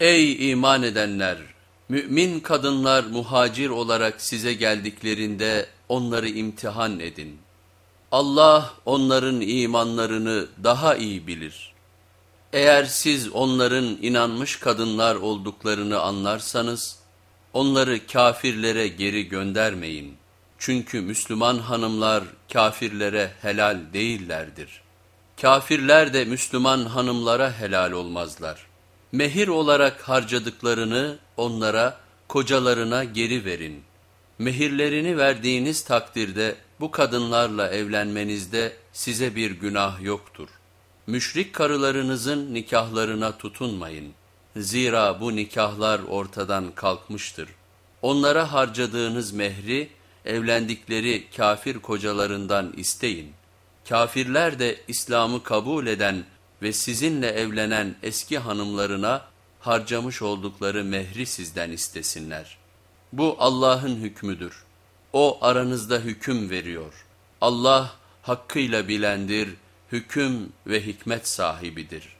Ey iman edenler! Mümin kadınlar muhacir olarak size geldiklerinde onları imtihan edin. Allah onların imanlarını daha iyi bilir. Eğer siz onların inanmış kadınlar olduklarını anlarsanız, onları kafirlere geri göndermeyin. Çünkü Müslüman hanımlar kafirlere helal değillerdir. Kafirler de Müslüman hanımlara helal olmazlar. Mehir olarak harcadıklarını onlara, kocalarına geri verin. Mehirlerini verdiğiniz takdirde bu kadınlarla evlenmenizde size bir günah yoktur. Müşrik karılarınızın nikahlarına tutunmayın. Zira bu nikahlar ortadan kalkmıştır. Onlara harcadığınız mehri evlendikleri kafir kocalarından isteyin. Kafirler de İslam'ı kabul eden ve sizinle evlenen eski hanımlarına harcamış oldukları mehri sizden istesinler. Bu Allah'ın hükmüdür. O aranızda hüküm veriyor. Allah hakkıyla bilendir, hüküm ve hikmet sahibidir.''